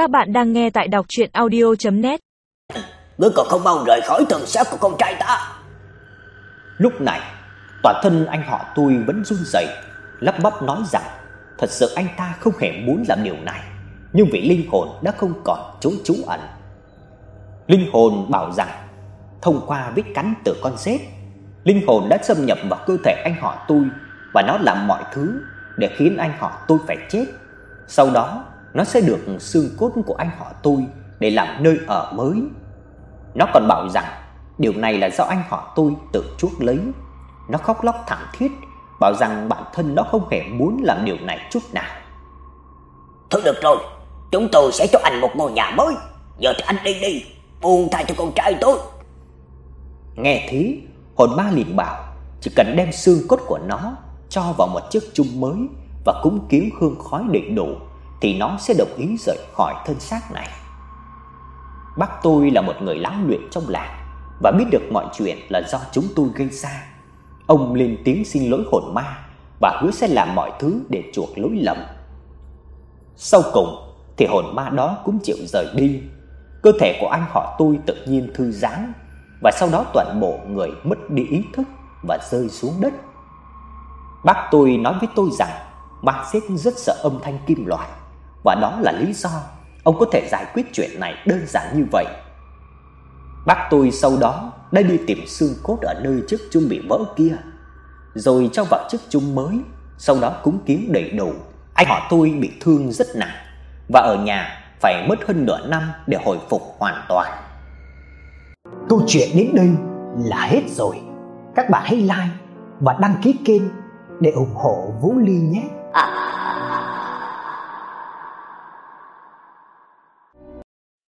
Các bạn đang nghe tại đọc chuyện audio.net Ngươi còn không mau rời khỏi thân xác của con trai ta Lúc này Toàn thân anh họ tôi vẫn run rẩy, lắp bắp nói rằng thật sự anh ta không hề muốn làm điều này, nhưng vì linh hồn đã không còn chỗ trú ẩn. Linh hồn bảo rằng thông qua vết cắn từ con rết, linh hồn đã xâm nhập vào cơ thể anh họ tôi và nó làm mọi thứ để khiến anh họ tôi phải chết. Sau đó, nó sẽ được xương cốt của anh họ tôi để làm nơi ở mới. Nó còn bảo rằng điều này là do anh họ tôi tự chuốc lấy nó khóc lóc thảm thiết, bảo rằng bản thân nó không hề muốn làm điều này chút nào. Thôi được rồi, chúng tôi sẽ cho anh một ngôi nhà mới. Giờ thì anh đi đi, buông tha cho con trai tôi. Nghe thế, hồn ma liền bảo, chỉ cần đem xương cốt của nó cho vào một chiếc chung mới và cúng kiến hương khói đầy đủ thì nó sẽ đồng ý rời khỏi thân xác này. Bác tôi là một người lão luyện trong làng và biết được mọi chuyện là do chúng tôi gây ra Ông lên tiếng xin lỗi hồn ma và hứa sẽ làm mọi thứ để chuộc lỗi lầm. Sau cùng thì hồn ma đó cũng chịu rời đi. Cơ thể của anh họ tôi tự nhiên thư giãn và sau đó toàn bộ người mất đi ý thức và rơi xuống đất. Bác tôi nói với tôi rằng bác Xích rất sợ âm thanh kim loại và đó là lý do ông có thể giải quyết chuyện này đơn giản như vậy. Bác tôi sau đó đã đi tìm xương cốt ở nơi chiếc chung bị vỡ kia, rồi cho vào chiếc chung mới, sau đó cúng kiến đầy đủ. Anh họ tôi bị thương rất nặng và ở nhà phải mất hơn nửa năm để hồi phục hoàn toàn. Câu chuyện đến đây là hết rồi. Các bạn hãy like và đăng ký kênh để ủng hộ Vũ Ly nhé.